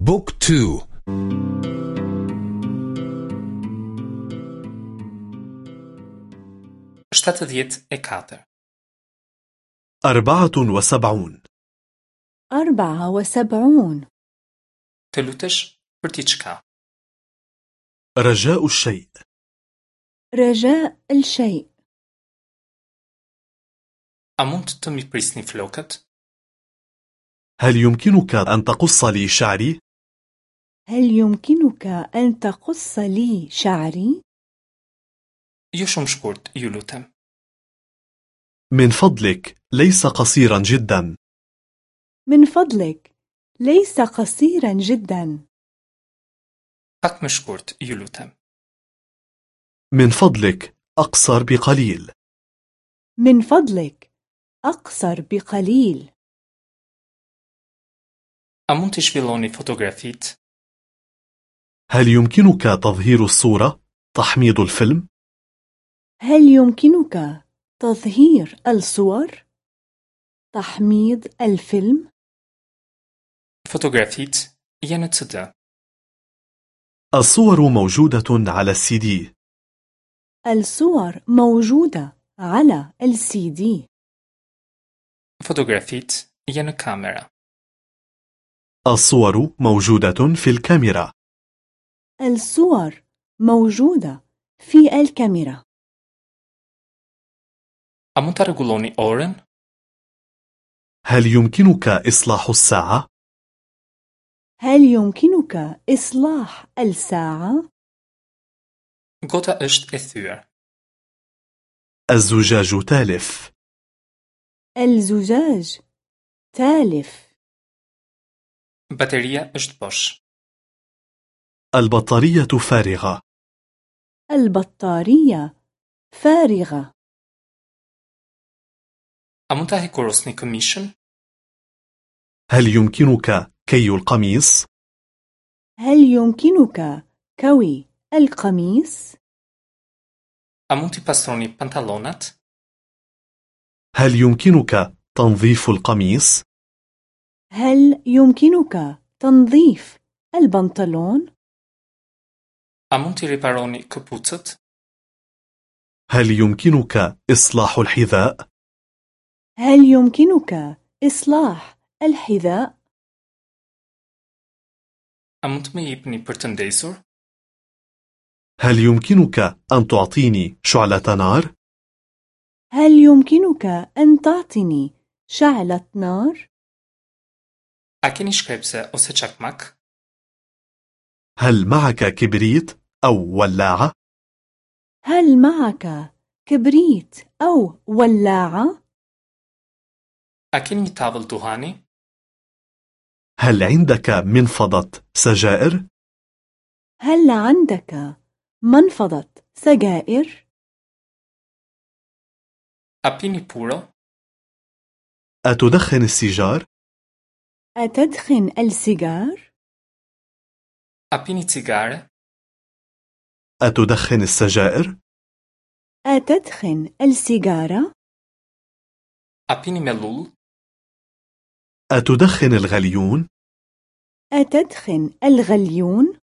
بوك تو. شتاتديت إكاتر. أربعة وسبعون. أربعة وسبعون. تلوتش برتيتشكا. رجاء الشيء. رجاء الشيء. أمونت تمي بريسني فلوكت؟ هل يمكنك أن تقص لي شعري؟ هل يمكنك أن تقص لي شعري؟ يوشم شكورت يولوتم من فضلك ليس قصيرا جدا. من فضلك ليس قصيرا جدا. مشكورت يولوتم من فضلك أقصر بقليل. من فضلك أقصر بقليل. A mund t'i zhvilloni fotografitë هل يمكنك تظهير الصورة؟ تحميض الفيلم؟ هل يمكنك تظهير الصور؟ تحميض الفيلم؟ Fotografitë janë në CD الصور موجودة على السي دي الصور موجودة على ال CD Fotografitë janë në kamera الصور موجودة في الكاميرا الصور موجودة في الكاميرا. rregulloni orën؟ هل يمكنك إصلاح الساعة؟ هل يمكنك إصلاح الساعة؟ غوتا اشت إثير الزجاج تالف. الزجاج تالف. بطارية اشت بوش البطارية فارغة البطارية فارغة كوروسني كوميشن هل يمكنك كي القميص؟ هل يمكنك كوي القميص؟ أمونتي باستروني بنطلونات هل يمكنك تنظيف القميص؟ هل يمكنك تنظيف البنطلون؟ أمونتي ريباروني كبوتت هل يمكنك إصلاح الحذاء؟ هل يمكنك إصلاح الحذاء؟ أمونت مي يبني برتنديسور هل يمكنك أن تعطيني شعلة نار؟ هل يمكنك أن تعطيني شعلة نار؟ أكيني شكريبسة أوسي چakmak هل معك كبريت أو ولاعة؟ هل معك كبريت أو ولاعة؟ أكيني تافل دوهاني هل عندك منفضة سجائر؟ هل عندك منفضة سجائر؟ أبيني بورو أتدخن السيجار؟ أتدخن السيجار؟ أبيني تيجارة أتدخن السجائر؟ أتدخن السيجارة؟ أبيني ملول أتدخن الغليون؟ أتدخن الغليون؟